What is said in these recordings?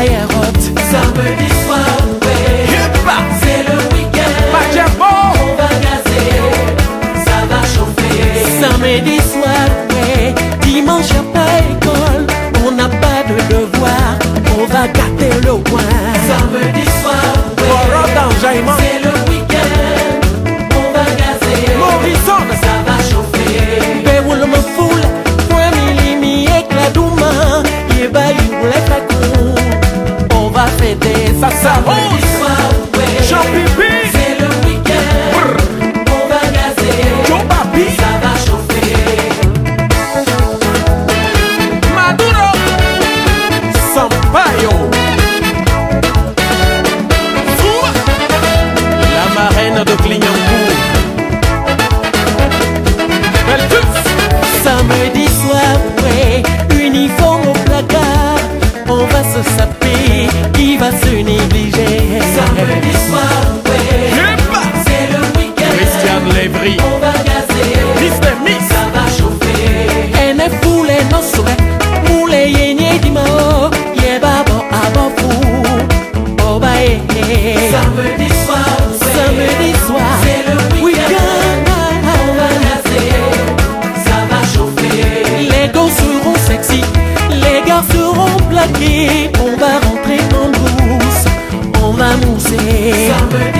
Samedi soir, ouais. C'est le week-end. On va gazer, ça va chauffer. samedi soir ouais dimanche y'a pas école on n'a pas de devoir on va gâter le coin Samedi soir, ouais. C'est mule yenye oba Samedi soir, samedi soir C'est le week-end. On va gazer, ça va chauffer. les gars seront sexy les gars seront plaqués on va rentrer en douce on va mousser Samedi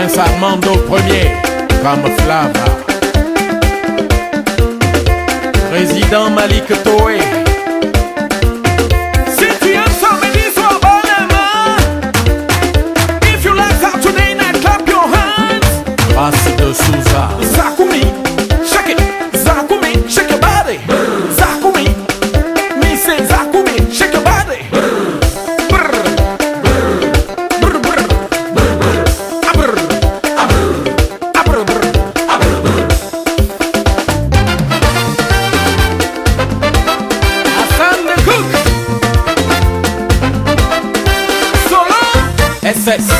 Prince Armando Ier, comme Flava. Président Malik Toé. Fest.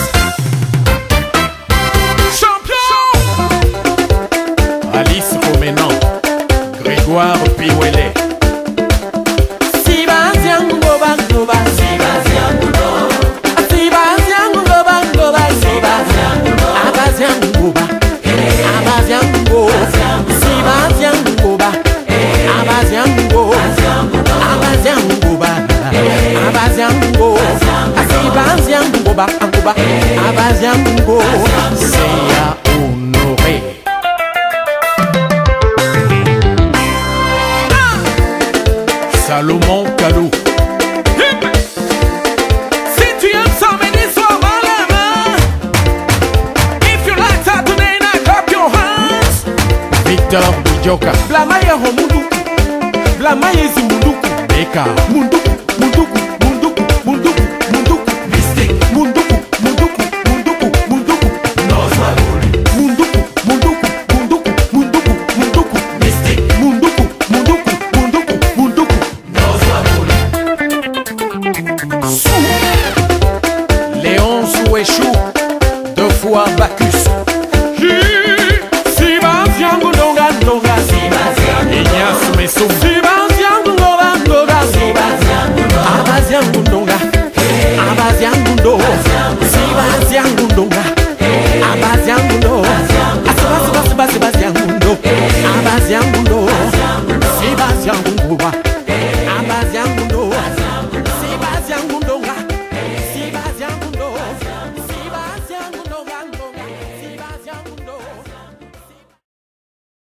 Champion Alice Roménan, Grégoire Piwele. Sébastien Ngoba Ngoba, Sébastien Ngoba. Sébastien Ngoba Ngoba, Sébastien Ngoba. Abazien Ngoba, Abazien Ngoba. Sébastien Ngoba, Abazien Ngoba. Abazien Ngoba, Abazien Ngoba. Sébastien Ngoba. Mains. If you like Saturday night, clap your hands. Victor Bujoka. Blamaye ho munduku. Blamaye zi munduku. Beka. Munduku, munduku,